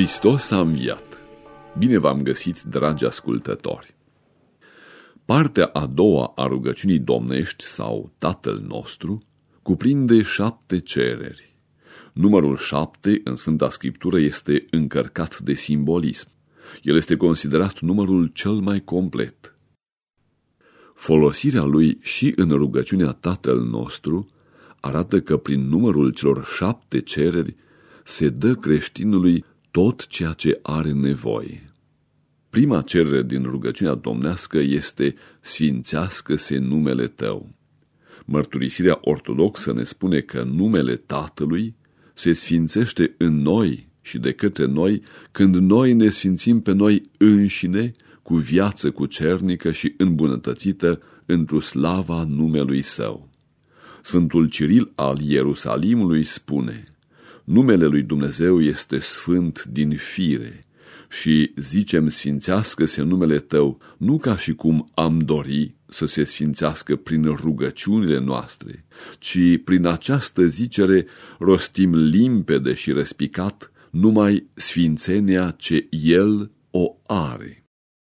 Hristos a înviat! Bine v-am găsit, dragi ascultători! Partea a doua a rugăciunii domnești sau Tatăl nostru cuprinde șapte cereri. Numărul șapte în Sfânta Scriptură este încărcat de simbolism. El este considerat numărul cel mai complet. Folosirea lui și în rugăciunea Tatăl nostru arată că prin numărul celor șapte cereri se dă creștinului tot ceea ce are nevoie. Prima cerere din rugăciunea domnească este Sfințească-se numele Tău. Mărturisirea ortodoxă ne spune că numele Tatălui se sfințește în noi și de către noi când noi ne sfințim pe noi înșine cu viață cucernică și îmbunătățită într-o slava numelui Său. Sfântul Ciril al Ierusalimului spune, numele lui Dumnezeu este sfânt din fire și zicem sfințească-se numele Tău, nu ca și cum am dori să se sfințească prin rugăciunile noastre, ci prin această zicere rostim limpede și răspicat numai sfințenia ce El o are.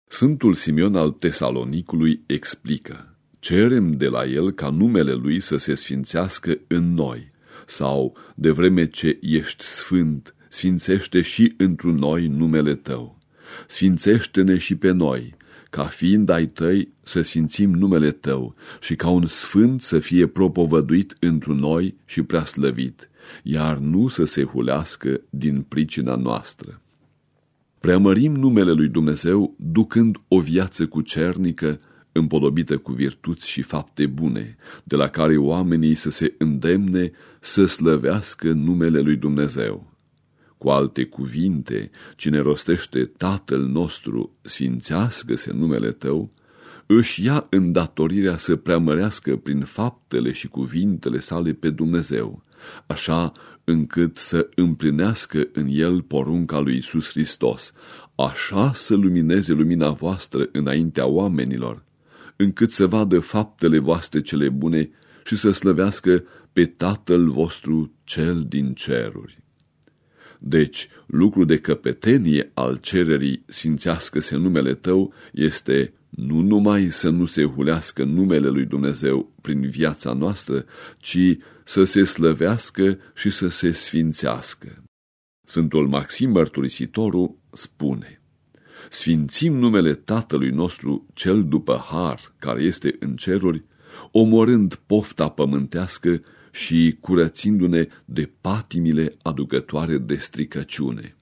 Sfântul Simeon al Tesalonicului explică, cerem de la el ca numele lui să se sfințească în noi, sau, de vreme ce ești sfânt, sfințește și întru noi numele tău. Sfințește-ne și pe noi, ca fiind ai tăi să sfințim numele tău și ca un sfânt să fie propovăduit întru noi și preaslăvit, iar nu să se hulească din pricina noastră. Preamărim numele lui Dumnezeu ducând o viață cucernică, împodobită cu virtuți și fapte bune, de la care oamenii să se îndemne să slăvească numele lui Dumnezeu. Cu alte cuvinte, cine rostește Tatăl nostru, sfințească-se numele tău, își ia îndatorirea să preamărească prin faptele și cuvintele sale pe Dumnezeu, așa încât să împlinească în el porunca lui Isus Hristos, așa să lumineze lumina voastră înaintea oamenilor, încât să vadă faptele voastre cele bune și să slăvească pe Tatăl vostru cel din ceruri. Deci, lucru de căpetenie al cererii sfințească-se numele tău este nu numai să nu se hulească numele lui Dumnezeu prin viața noastră, ci să se slăvească și să se sfințească. Sfântul Maxim Mărturisitorul spune, Sfințim numele Tatălui nostru cel după har, care este în ceruri, omorând pofta pământească și curățindu-ne de patimile aducătoare de stricăciune.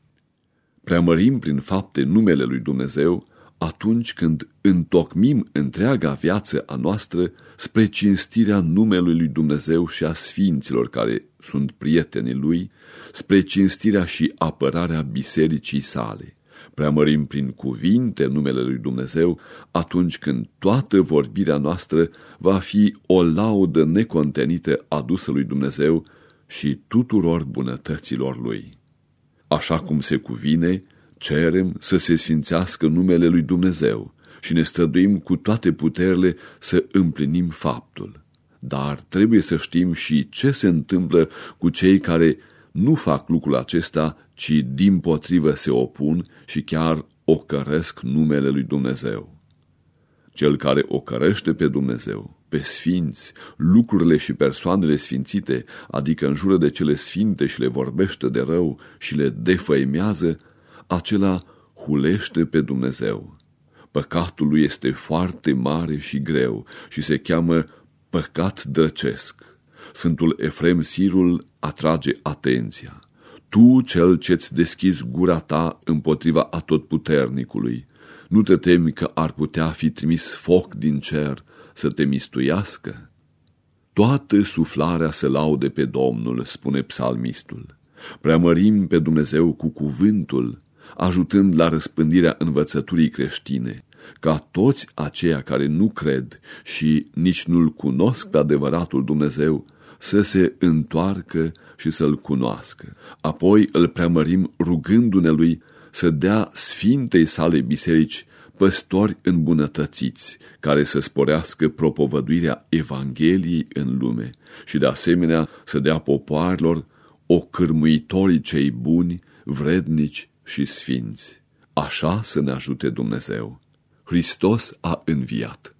Preamărim prin fapte numele lui Dumnezeu atunci când întocmim întreaga viață a noastră spre cinstirea numelui lui Dumnezeu și a sfinților care sunt prietenii lui, spre cinstirea și apărarea bisericii sale. Preamărim prin cuvinte numele lui Dumnezeu atunci când toată vorbirea noastră va fi o laudă necontenită adusă lui Dumnezeu și tuturor bunătăților lui. Așa cum se cuvine, cerem să se sfințească numele lui Dumnezeu și ne străduim cu toate puterile să împlinim faptul. Dar trebuie să știm și ce se întâmplă cu cei care nu fac lucrul acesta, ci din potrivă se opun și chiar ocăresc numele lui Dumnezeu. Cel care ocărește pe Dumnezeu, pe sfinți, lucrurile și persoanele sfințite, adică în jură de cele sfinte și le vorbește de rău și le defăimează, acela hulește pe Dumnezeu. Păcatul lui este foarte mare și greu și se cheamă păcat drăcesc. Sfântul Efrem Sirul atrage atenția. Tu, cel ce-ți deschizi gura ta împotriva atotputernicului, nu te temi că ar putea fi trimis foc din cer să te mistuiască? Toată suflarea se laude pe Domnul, spune psalmistul. Preamărim pe Dumnezeu cu cuvântul, ajutând la răspândirea învățăturii creștine, ca toți aceia care nu cred și nici nu-L cunosc pe adevăratul Dumnezeu să se întoarcă și să-L cunoască. Apoi îl preamărim rugându-ne Lui să dea Sfintei sale biserici păstori îmbunătățiți, care să sporească propovăduirea Evangheliei în lume și de asemenea să dea popoarelor o cârmuitorii cei buni, vrednici și sfinți. Așa să ne ajute Dumnezeu. Hristos a înviat.